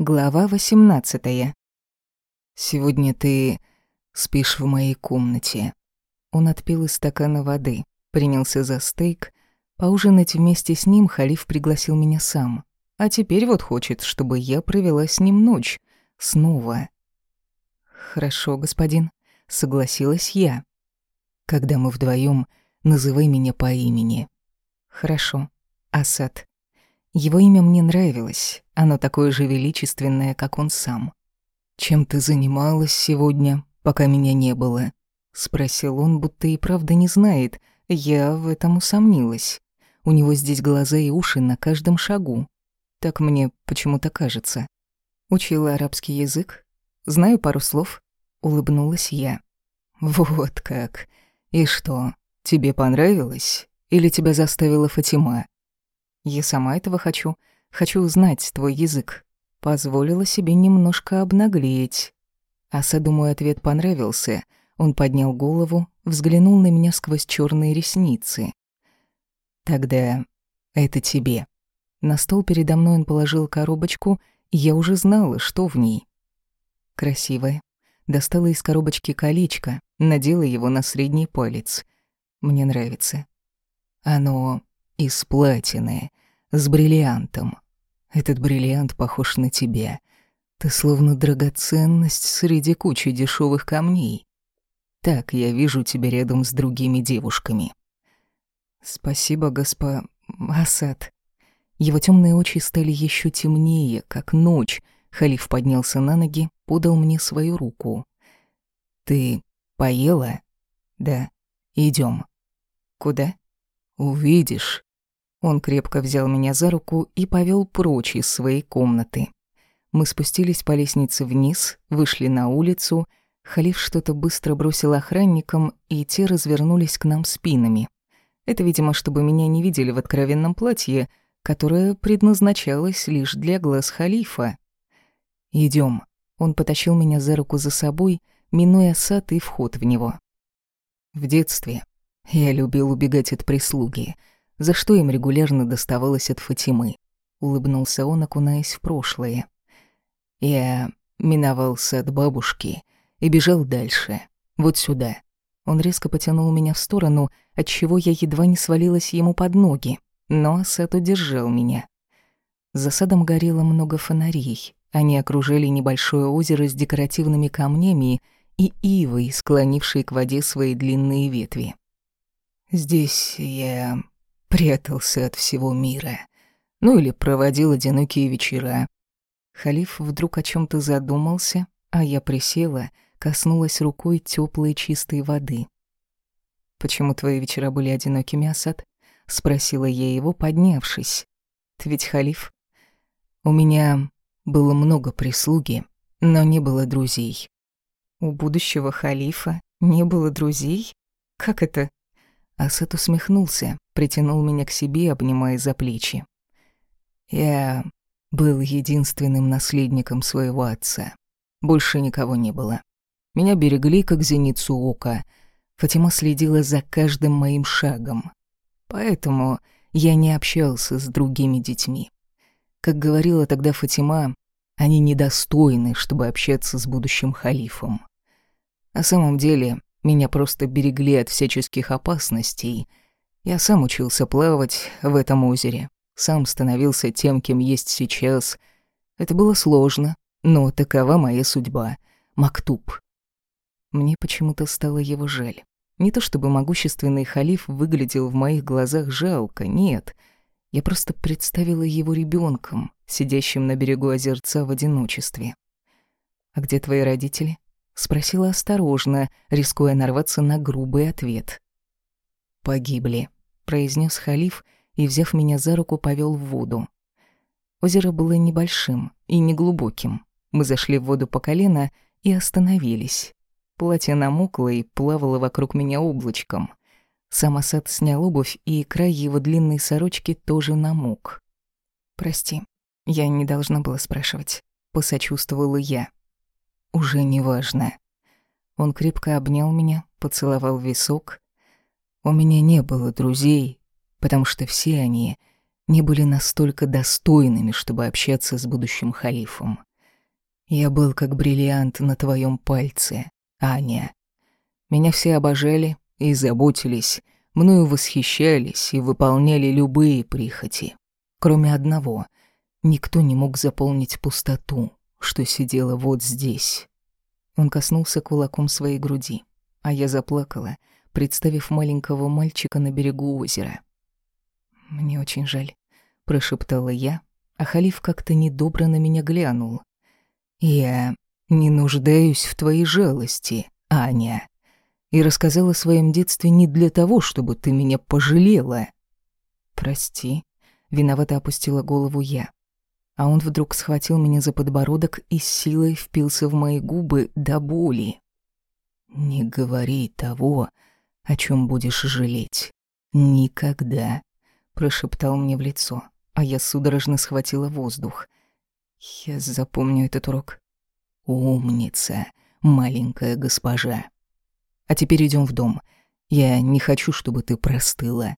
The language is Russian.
Глава 18. Сегодня ты спишь в моей комнате. Он отпил из стакана воды, принялся за стейк. Поужинать вместе с ним Халиф пригласил меня сам. А теперь вот хочет, чтобы я провела с ним ночь. Снова. Хорошо, господин, согласилась я. Когда мы вдвоем, называй меня по имени. Хорошо. Асад. Его имя мне нравилось, оно такое же величественное, как он сам. «Чем ты занималась сегодня, пока меня не было?» — спросил он, будто и правда не знает. Я в этом усомнилась. У него здесь глаза и уши на каждом шагу. Так мне почему-то кажется. Учила арабский язык. Знаю пару слов. Улыбнулась я. «Вот как. И что, тебе понравилось? Или тебя заставила Фатима?» Я сама этого хочу. Хочу узнать твой язык. Позволила себе немножко обнаглеть. Асаду мой ответ понравился. Он поднял голову, взглянул на меня сквозь черные ресницы. «Тогда это тебе». На стол передо мной он положил коробочку, и я уже знала, что в ней. Красивая. Достала из коробочки колечко, надела его на средний палец. Мне нравится. Оно из платины, с бриллиантом. Этот бриллиант похож на тебя. Ты словно драгоценность среди кучи дешевых камней. Так я вижу тебя рядом с другими девушками. Спасибо, госпо... Асад. Его темные очи стали еще темнее, как ночь. Халиф поднялся на ноги, подал мне свою руку. Ты поела? Да. Идем. Куда? Увидишь. Он крепко взял меня за руку и повел прочь из своей комнаты. Мы спустились по лестнице вниз, вышли на улицу. Халиф что-то быстро бросил охранникам, и те развернулись к нам спинами. Это, видимо, чтобы меня не видели в откровенном платье, которое предназначалось лишь для глаз халифа. Идем. Он потащил меня за руку за собой, минуя сад и вход в него. В детстве я любил убегать от прислуги — за что им регулярно доставалось от Фатимы. Улыбнулся он, окунаясь в прошлое. Я миновался от бабушки и бежал дальше, вот сюда. Он резко потянул меня в сторону, отчего я едва не свалилась ему под ноги, но Асад удержал меня. За садом горело много фонарей. Они окружали небольшое озеро с декоративными камнями и ивой, склонившей к воде свои длинные ветви. Здесь я прятался от всего мира. Ну или проводил одинокие вечера. Халиф вдруг о чем то задумался, а я присела, коснулась рукой теплой чистой воды. «Почему твои вечера были одинокими, Асад?» — спросила я его, поднявшись. «Ты ведь халиф?» «У меня было много прислуги, но не было друзей». «У будущего халифа не было друзей? Как это?» Асад усмехнулся, притянул меня к себе, обнимая за плечи. Я был единственным наследником своего отца. Больше никого не было. Меня берегли, как зеницу ока. Фатима следила за каждым моим шагом. Поэтому я не общался с другими детьми. Как говорила тогда Фатима, они недостойны, чтобы общаться с будущим халифом. На самом деле, меня просто берегли от всяческих опасностей. Я сам учился плавать в этом озере. Сам становился тем, кем есть сейчас. Это было сложно, но такова моя судьба. Мактуб. Мне почему-то стало его жаль. Не то чтобы могущественный халиф выглядел в моих глазах жалко, нет. Я просто представила его ребенком, сидящим на берегу озерца в одиночестве. «А где твои родители?» Спросила осторожно, рискуя нарваться на грубый ответ. «Погибли», — произнес халиф и, взяв меня за руку, повел в воду. Озеро было небольшим и неглубоким. Мы зашли в воду по колено и остановились. Платье намокло и плавало вокруг меня облачком. Сам Асад снял обувь, и край его длинной сорочки тоже намок. «Прости, я не должна была спрашивать», — посочувствовала я уже не важно. Он крепко обнял меня, поцеловал висок. У меня не было друзей, потому что все они не были настолько достойными, чтобы общаться с будущим халифом. Я был как бриллиант на твоем пальце, Аня. Меня все обожали и заботились, мною восхищались и выполняли любые прихоти. Кроме одного, никто не мог заполнить пустоту, что сидела вот здесь. Он коснулся кулаком своей груди, а я заплакала, представив маленького мальчика на берегу озера. «Мне очень жаль», — прошептала я, а Халиф как-то недобро на меня глянул. «Я не нуждаюсь в твоей жалости, Аня, и рассказала о своем детстве не для того, чтобы ты меня пожалела». «Прости», — виновато опустила голову я. А он вдруг схватил меня за подбородок и с силой впился в мои губы до боли. «Не говори того, о чем будешь жалеть. Никогда», — прошептал мне в лицо, а я судорожно схватила воздух — я запомню этот урок. Умница, маленькая госпожа. А теперь идем в дом. Я не хочу, чтобы ты простыла.